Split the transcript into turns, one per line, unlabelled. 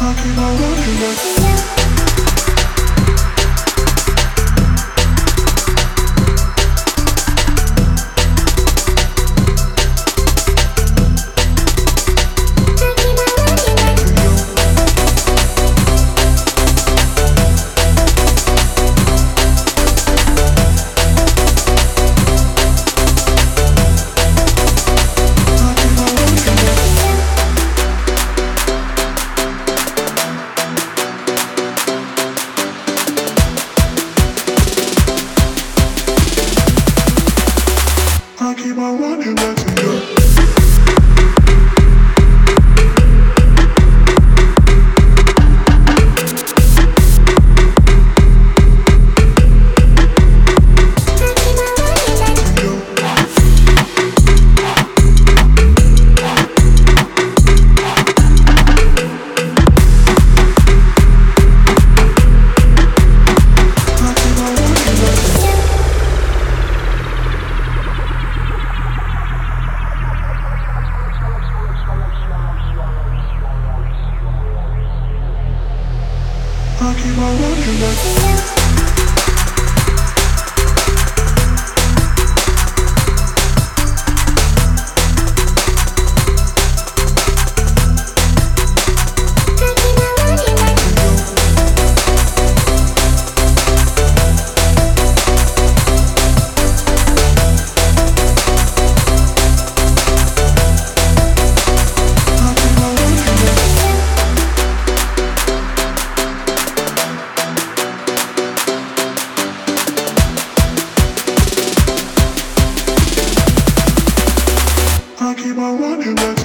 Bakın bakın bakın keep on running that I keep on rocking I keep on rocking that.